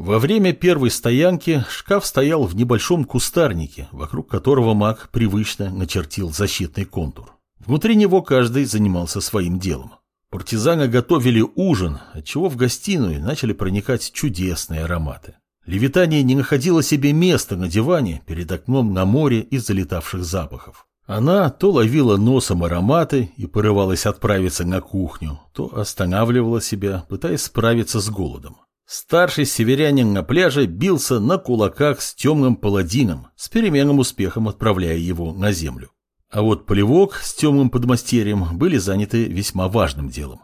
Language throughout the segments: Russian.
Во время первой стоянки шкаф стоял в небольшом кустарнике, вокруг которого маг привычно начертил защитный контур. Внутри него каждый занимался своим делом. Партизаны готовили ужин, отчего в гостиную начали проникать чудесные ароматы. Левитания не находила себе места на диване перед окном на море из залетавших запахов. Она то ловила носом ароматы и порывалась отправиться на кухню, то останавливала себя, пытаясь справиться с голодом. Старший северянин на пляже бился на кулаках с темным паладином, с переменным успехом отправляя его на землю. А вот Полевок с темным подмастерьем были заняты весьма важным делом.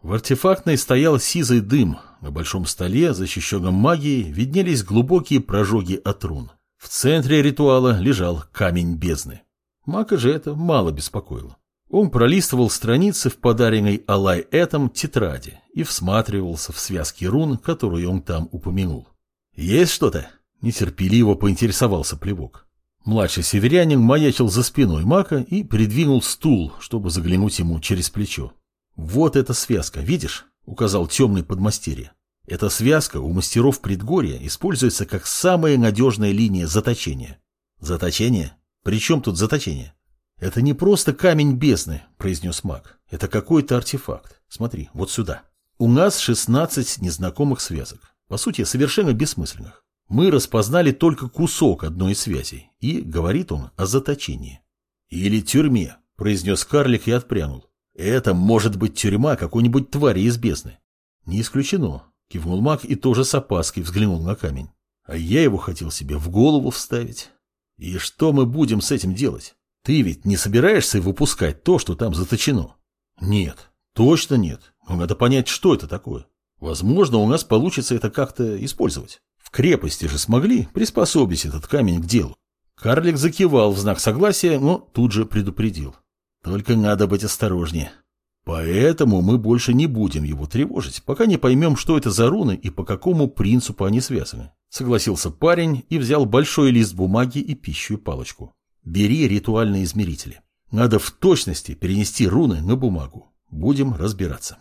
В артефактной стоял сизый дым, на большом столе, защищенном магией, виднелись глубокие прожоги от рун. В центре ритуала лежал камень бездны. Мака же это мало беспокоило. Он пролистывал страницы в подаренной Алай Этом тетради и всматривался в связки рун, которые он там упомянул. «Есть что-то?» – нетерпеливо поинтересовался плевок. Младший северянин маячил за спиной Мака и придвинул стул, чтобы заглянуть ему через плечо. «Вот эта связка, видишь?» – указал темный подмастерье. Эта связка у мастеров предгорья используется как самая надежная линия заточения. Заточение? При чем тут заточение? «Это не просто камень бездны», — произнес маг. «Это какой-то артефакт. Смотри, вот сюда. У нас 16 незнакомых связок. По сути, совершенно бессмысленных. Мы распознали только кусок одной из связей, и говорит он о заточении. «Или тюрьме», — произнес карлик и отпрянул. «Это может быть тюрьма какой-нибудь твари из бездны». «Не исключено», — кивнул маг и тоже с опаской взглянул на камень. «А я его хотел себе в голову вставить. И что мы будем с этим делать?» Ты ведь не собираешься выпускать то, что там заточено? Нет, точно нет. Но надо понять, что это такое. Возможно, у нас получится это как-то использовать. В крепости же смогли приспособить этот камень к делу. Карлик закивал в знак согласия, но тут же предупредил. Только надо быть осторожнее. Поэтому мы больше не будем его тревожить, пока не поймем, что это за руны и по какому принципу они связаны. Согласился парень и взял большой лист бумаги и пищу палочку. Бери ритуальные измерители. Надо в точности перенести руны на бумагу. Будем разбираться.